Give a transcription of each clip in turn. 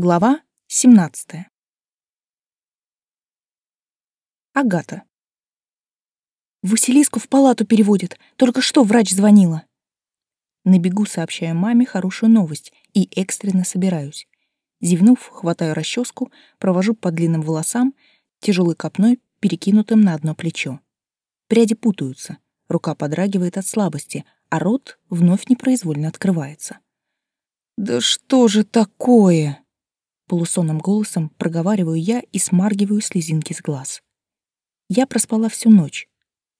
Глава 17. Агата. Василиску в палату переводят. Только что врач звонила. На бегу сообщаю маме хорошую новость и экстренно собираюсь. Зевнув, хватаю расческу, провожу по длинным волосам, тяжелой копной, перекинутым на одно плечо. Пряди путаются, рука подрагивает от слабости, а рот вновь непроизвольно открывается. «Да что же такое?» Полусонным голосом проговариваю я и смаргиваю слезинки с глаз. Я проспала всю ночь.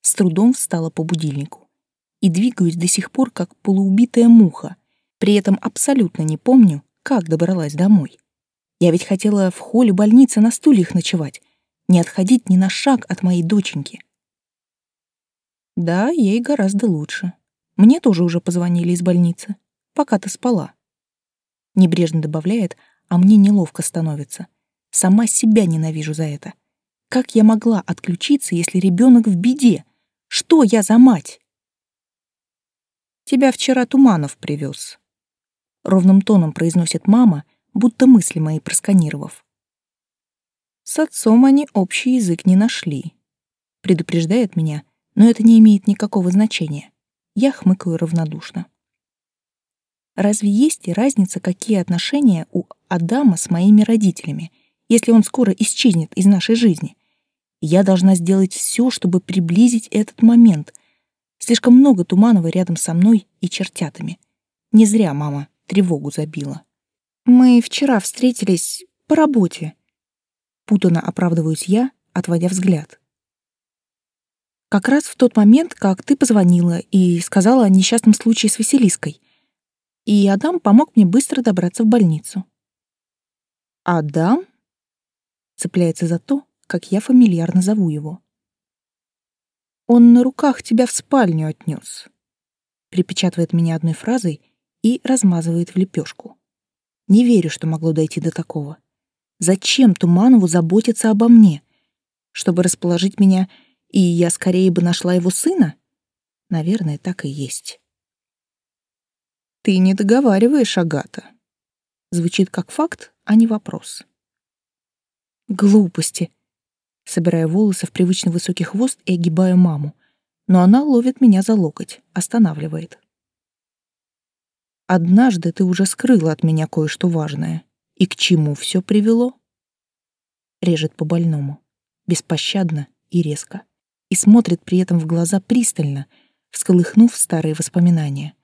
С трудом встала по будильнику. И двигаюсь до сих пор, как полуубитая муха. При этом абсолютно не помню, как добралась домой. Я ведь хотела в холле больницы на стульях ночевать, не отходить ни на шаг от моей доченьки. Да, ей гораздо лучше. Мне тоже уже позвонили из больницы, пока ты спала. Небрежно добавляет, а мне неловко становится. Сама себя ненавижу за это. Как я могла отключиться, если ребенок в беде? Что я за мать? Тебя вчера Туманов привез. Ровным тоном произносит мама, будто мысли мои просканировав. С отцом они общий язык не нашли. Предупреждает меня, но это не имеет никакого значения. Я хмыкаю равнодушно. Разве есть разница, какие отношения у Адама с моими родителями, если он скоро исчезнет из нашей жизни? Я должна сделать все, чтобы приблизить этот момент. Слишком много Туманова рядом со мной и чертятами. Не зря мама тревогу забила. Мы вчера встретились по работе. Путано оправдываюсь я, отводя взгляд. Как раз в тот момент, как ты позвонила и сказала о несчастном случае с Василиской и Адам помог мне быстро добраться в больницу. «Адам?» — цепляется за то, как я фамильярно зову его. «Он на руках тебя в спальню отнес», — припечатывает меня одной фразой и размазывает в лепешку. Не верю, что могло дойти до такого. Зачем Туманову заботиться обо мне? Чтобы расположить меня, и я скорее бы нашла его сына? Наверное, так и есть. Ты не договариваешь, Агата. Звучит как факт, а не вопрос. Глупости. Собираю волосы в привычно высокий хвост и огибаю маму, но она ловит меня за локоть, останавливает. Однажды ты уже скрыла от меня кое-что важное. И к чему все привело? Режет по больному, беспощадно и резко, и смотрит при этом в глаза пристально, всколыхнув старые воспоминания.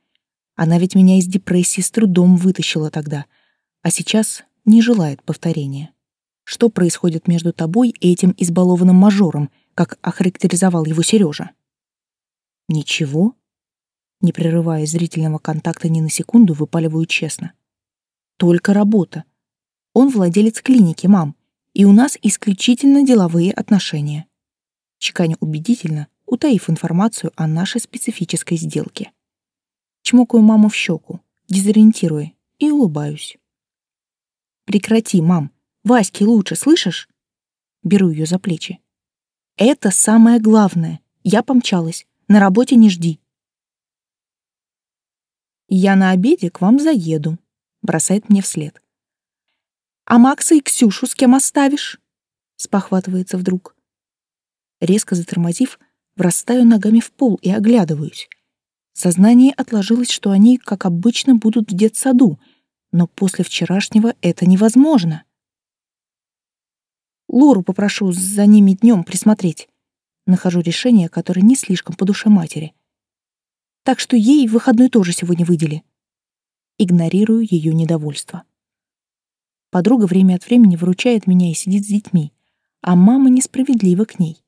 Она ведь меня из депрессии с трудом вытащила тогда, а сейчас не желает повторения. Что происходит между тобой и этим избалованным мажором, как охарактеризовал его Сережа? Ничего. Не прерывая зрительного контакта ни на секунду, выпаливаю честно. Только работа. Он владелец клиники, мам, и у нас исключительно деловые отношения. Чеканя убедительно, утаив информацию о нашей специфической сделке. Чмокаю маму в щеку, дезориентируя, и улыбаюсь. «Прекрати, мам. Ваське лучше, слышишь?» Беру ее за плечи. «Это самое главное. Я помчалась. На работе не жди». «Я на обеде к вам заеду», — бросает мне вслед. «А Макса и Ксюшу с кем оставишь?» — спохватывается вдруг. Резко затормозив, врастаю ногами в пол и оглядываюсь. Сознание отложилось, что они, как обычно, будут в детсаду, но после вчерашнего это невозможно. Лору попрошу за ними днем присмотреть. Нахожу решение, которое не слишком по душе матери. Так что ей выходной тоже сегодня выдели. Игнорирую ее недовольство. Подруга время от времени выручает меня и сидит с детьми, а мама несправедлива к ней.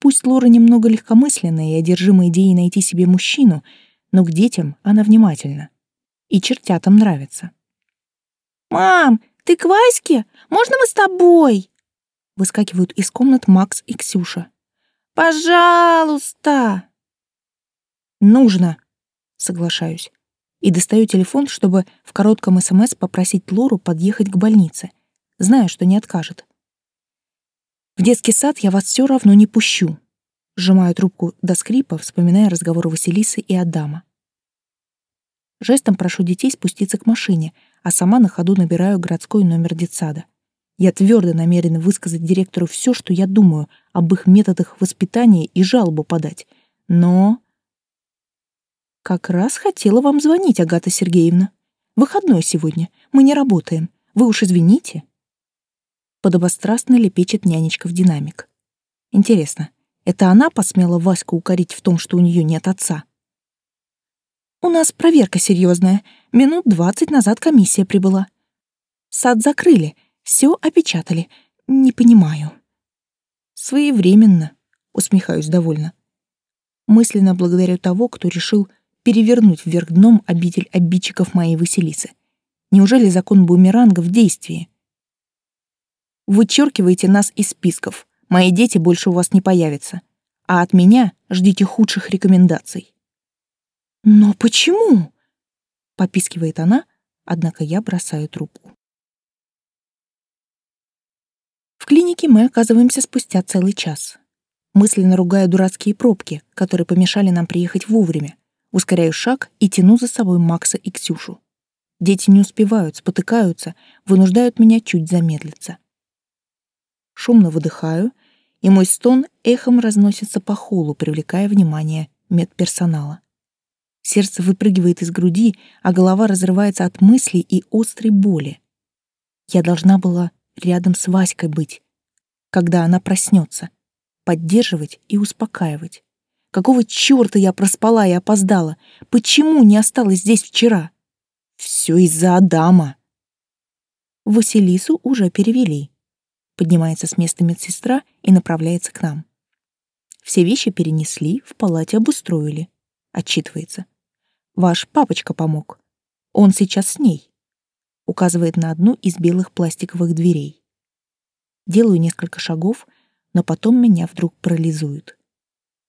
Пусть Лора немного легкомысленная и одержима идеей найти себе мужчину, но к детям она внимательна. И чертятам нравится. «Мам, ты к Ваське? Можно мы с тобой?» Выскакивают из комнат Макс и Ксюша. «Пожалуйста!» «Нужно!» — соглашаюсь. И достаю телефон, чтобы в коротком СМС попросить Лору подъехать к больнице. Знаю, что не откажет. В детский сад я вас все равно не пущу. Сжимаю трубку до скрипа, вспоминая разговор Василисы и Адама. Жестом прошу детей спуститься к машине, а сама на ходу набираю городской номер детсада. Я твердо намерена высказать директору все, что я думаю об их методах воспитания и жалобу подать. Но... Как раз хотела вам звонить, Агата Сергеевна. Выходной сегодня. Мы не работаем. Вы уж извините. Подобострастно лепечет нянечка в динамик. Интересно, это она посмела Ваську укорить в том, что у нее нет отца? У нас проверка серьезная. Минут двадцать назад комиссия прибыла. Сад закрыли, все опечатали. Не понимаю. Своевременно, усмехаюсь довольно. Мысленно благодарю того, кто решил перевернуть вверх дном обитель обидчиков моей Василисы. Неужели закон бумеранга в действии? Вычеркивайте нас из списков. Мои дети больше у вас не появятся. А от меня ждите худших рекомендаций. «Но почему?» — попискивает она, однако я бросаю трубку. В клинике мы оказываемся спустя целый час. Мысленно ругаю дурацкие пробки, которые помешали нам приехать вовремя, ускоряю шаг и тяну за собой Макса и Ксюшу. Дети не успевают, спотыкаются, вынуждают меня чуть замедлиться. Шумно выдыхаю, и мой стон эхом разносится по холлу, привлекая внимание медперсонала. Сердце выпрыгивает из груди, а голова разрывается от мыслей и острой боли. Я должна была рядом с Васькой быть, когда она проснется, поддерживать и успокаивать. Какого чёрта я проспала и опоздала? Почему не осталась здесь вчера? Все из-за Адама. Василису уже перевели. Поднимается с места медсестра и направляется к нам. Все вещи перенесли, в палате обустроили. Отчитывается. Ваш папочка помог. Он сейчас с ней. Указывает на одну из белых пластиковых дверей. Делаю несколько шагов, но потом меня вдруг парализует.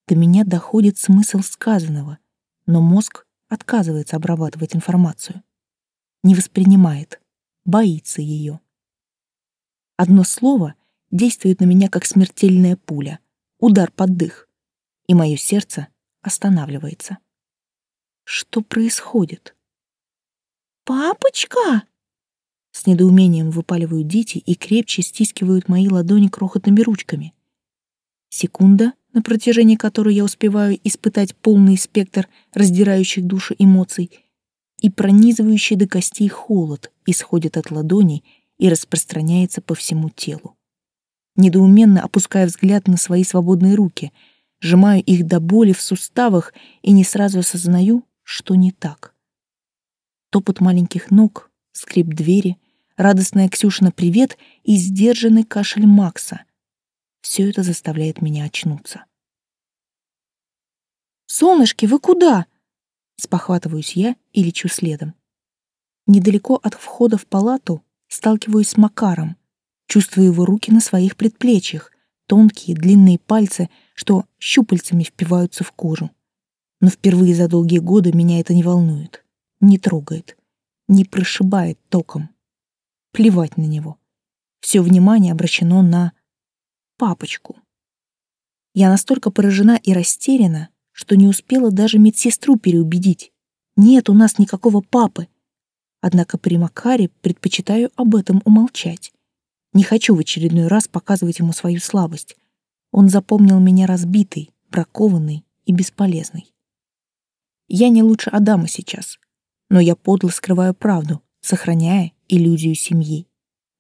До меня доходит смысл сказанного, но мозг отказывается обрабатывать информацию. Не воспринимает, боится ее. Одно слово действует на меня как смертельная пуля, удар под дых, и мое сердце останавливается. Что происходит? «Папочка!» С недоумением выпаливают дети и крепче стискивают мои ладони крохотными ручками. Секунда, на протяжении которой я успеваю испытать полный спектр раздирающих души эмоций, и пронизывающий до костей холод исходит от ладоней и распространяется по всему телу. Недоуменно опуская взгляд на свои свободные руки, сжимаю их до боли в суставах и не сразу осознаю, что не так. Топот маленьких ног, скрип двери, радостная Ксюшина привет и сдержанный кашель Макса. Все это заставляет меня очнуться. «Солнышки, вы куда?» Спохватываюсь я и лечу следом. Недалеко от входа в палату сталкиваюсь с Макаром, чувствую его руки на своих предплечьях, тонкие длинные пальцы, что щупальцами впиваются в кожу но впервые за долгие годы меня это не волнует, не трогает, не прошибает током. Плевать на него. Все внимание обращено на папочку. Я настолько поражена и растеряна, что не успела даже медсестру переубедить. Нет у нас никакого папы. Однако при Макаре предпочитаю об этом умолчать. Не хочу в очередной раз показывать ему свою слабость. Он запомнил меня разбитой, бракованной и бесполезной. Я не лучше Адама сейчас, но я подло скрываю правду, сохраняя иллюзию семьи.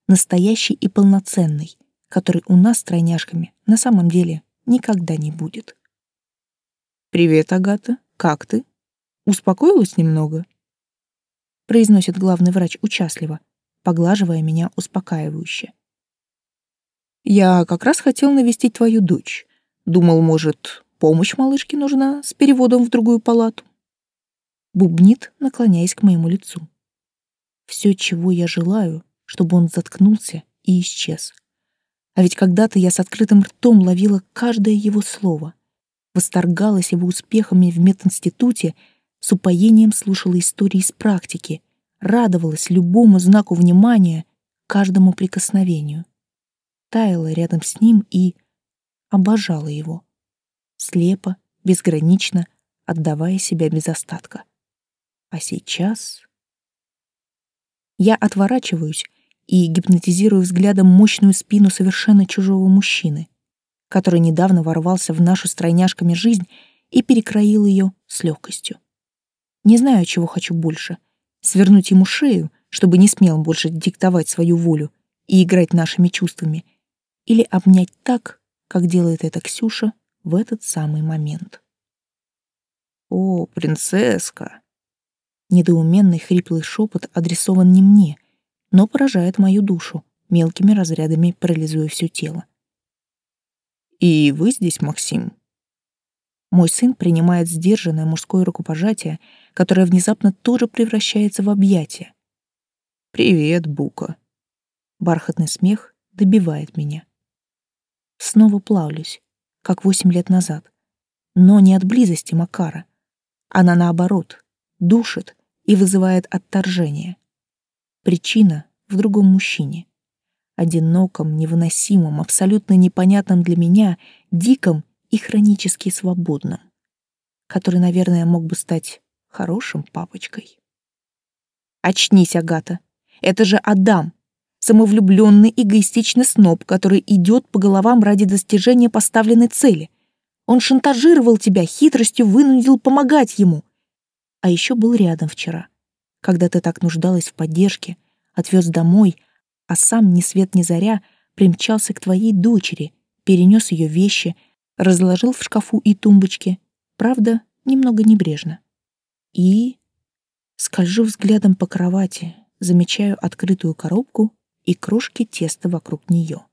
Настоящей и полноценной, которой у нас с тройняшками на самом деле никогда не будет. «Привет, Агата. Как ты? Успокоилась немного?» Произносит главный врач участливо, поглаживая меня успокаивающе. «Я как раз хотел навестить твою дочь. Думал, может, помощь малышке нужна с переводом в другую палату?» бубнит, наклоняясь к моему лицу. Все, чего я желаю, чтобы он заткнулся и исчез. А ведь когда-то я с открытым ртом ловила каждое его слово, восторгалась его успехами в мединституте, с упоением слушала истории из практики, радовалась любому знаку внимания, каждому прикосновению. Таяла рядом с ним и обожала его. Слепо, безгранично, отдавая себя без остатка. А сейчас... Я отворачиваюсь и гипнотизирую взглядом мощную спину совершенно чужого мужчины, который недавно ворвался в нашу стройняшками жизнь и перекроил ее с легкостью. Не знаю, чего хочу больше — свернуть ему шею, чтобы не смел больше диктовать свою волю и играть нашими чувствами, или обнять так, как делает это Ксюша в этот самый момент. «О, принцесска!» Недоуменный хриплый шепот адресован не мне, но поражает мою душу, мелкими разрядами парализуя все тело. «И вы здесь, Максим?» Мой сын принимает сдержанное мужское рукопожатие, которое внезапно тоже превращается в объятие. «Привет, Бука». Бархатный смех добивает меня. Снова плавлюсь, как восемь лет назад. Но не от близости Макара. Она, наоборот, душит и вызывает отторжение. Причина в другом мужчине. Одиноком, невыносимом, абсолютно непонятном для меня, диком и хронически свободном, который, наверное, мог бы стать хорошим папочкой. Очнись, Агата. Это же Адам, самовлюбленный, эгоистичный сноб, который идет по головам ради достижения поставленной цели. Он шантажировал тебя, хитростью вынудил помогать ему. А еще был рядом вчера, когда ты так нуждалась в поддержке, отвез домой, а сам ни свет ни заря примчался к твоей дочери, перенес ее вещи, разложил в шкафу и тумбочке, правда, немного небрежно. И скольжу взглядом по кровати, замечаю открытую коробку и крошки теста вокруг нее.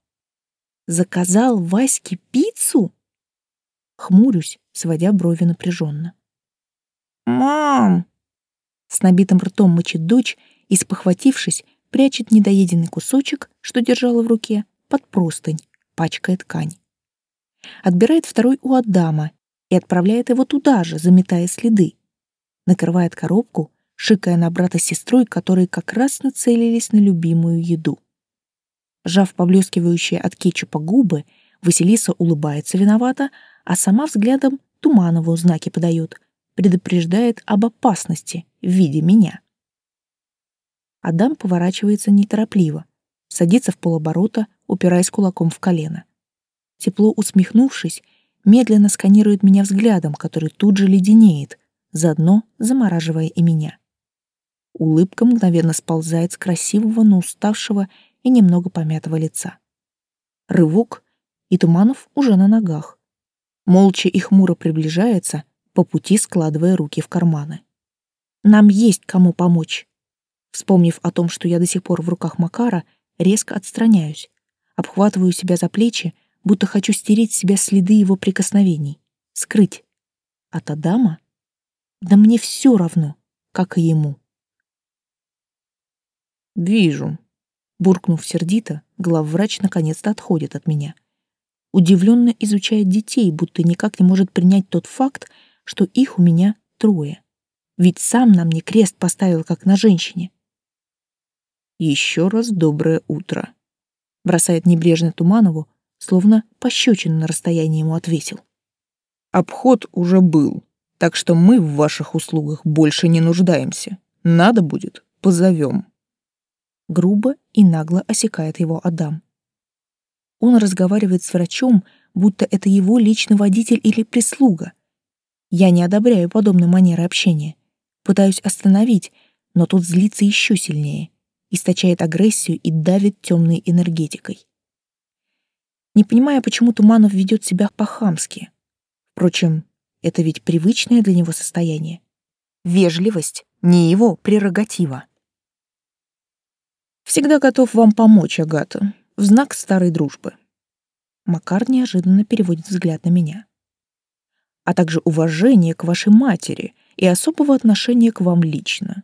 Заказал Ваське пиццу? Хмурюсь, сводя брови напряженно. «Мам!» С набитым ртом мычит дочь и, спохватившись, прячет недоеденный кусочек, что держала в руке, под простынь, пачкая ткань. Отбирает второй у Адама и отправляет его туда же, заметая следы. Накрывает коробку, шикая на брата с сестрой, которые как раз нацелились на любимую еду. Жав поблескивающие от кетчупа губы, Василиса улыбается виновато, а сама взглядом Туманову знаки подает, предупреждает об опасности в виде меня. Адам поворачивается неторопливо, садится в полоборота, упираясь кулаком в колено. Тепло усмехнувшись, медленно сканирует меня взглядом, который тут же леденеет, заодно замораживая и меня. Улыбка мгновенно сползает с красивого, но уставшего и немного помятого лица. Рывок, и Туманов уже на ногах. Молча и хмуро приближается, по пути складывая руки в карманы. Нам есть кому помочь. Вспомнив о том, что я до сих пор в руках Макара, резко отстраняюсь, обхватываю себя за плечи, будто хочу стереть с себя следы его прикосновений, скрыть. От Адама? Да мне все равно, как и ему. «Вижу», — буркнув сердито, главврач наконец-то отходит от меня. Удивленно изучает детей, будто никак не может принять тот факт, что их у меня трое. Ведь сам на мне крест поставил, как на женщине. «Еще раз доброе утро», — бросает небрежно Туманову, словно пощечину на расстоянии ему отвесил. «Обход уже был, так что мы в ваших услугах больше не нуждаемся. Надо будет, позовем» грубо и нагло осекает его Адам. Он разговаривает с врачом, будто это его личный водитель или прислуга. Я не одобряю подобной манеры общения. Пытаюсь остановить, но тут злится еще сильнее, источает агрессию и давит темной энергетикой. Не понимая, почему Туманов ведет себя по-хамски. Впрочем, это ведь привычное для него состояние. Вежливость — не его прерогатива. Всегда готов вам помочь, Агата, в знак старой дружбы. Макар неожиданно переводит взгляд на меня. А также уважение к вашей матери и особого отношения к вам лично.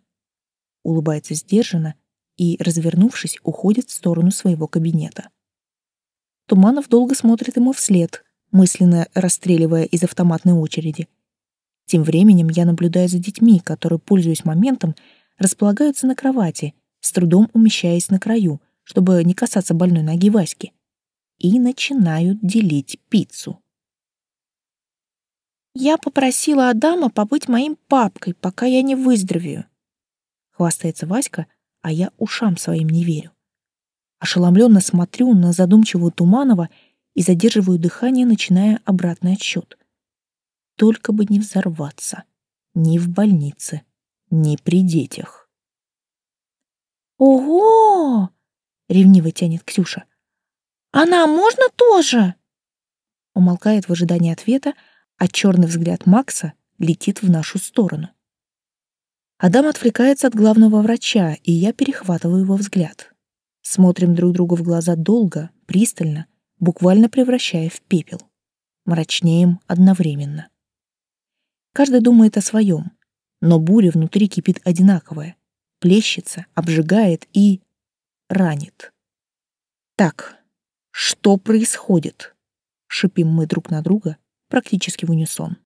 Улыбается сдержанно и, развернувшись, уходит в сторону своего кабинета. Туманов долго смотрит ему вслед, мысленно расстреливая из автоматной очереди. Тем временем я наблюдаю за детьми, которые, пользуясь моментом, располагаются на кровати с трудом умещаясь на краю, чтобы не касаться больной ноги Васьки, и начинают делить пиццу. «Я попросила Адама побыть моим папкой, пока я не выздоровею», — хвастается Васька, а я ушам своим не верю. Ошеломленно смотрю на задумчивую Туманова и задерживаю дыхание, начиная обратный отсчет. Только бы не взорваться. Ни в больнице, ни при детях. «Ого!» — ревниво тянет Ксюша. «Она можно тоже?» Умолкает в ожидании ответа, а черный взгляд Макса летит в нашу сторону. Адам отвлекается от главного врача, и я перехватываю его взгляд. Смотрим друг другу в глаза долго, пристально, буквально превращая в пепел. Мрачнеем одновременно. Каждый думает о своем, но буря внутри кипит одинаковая, плещется, обжигает и ранит. Так, что происходит? Шипим мы друг на друга практически в унисон.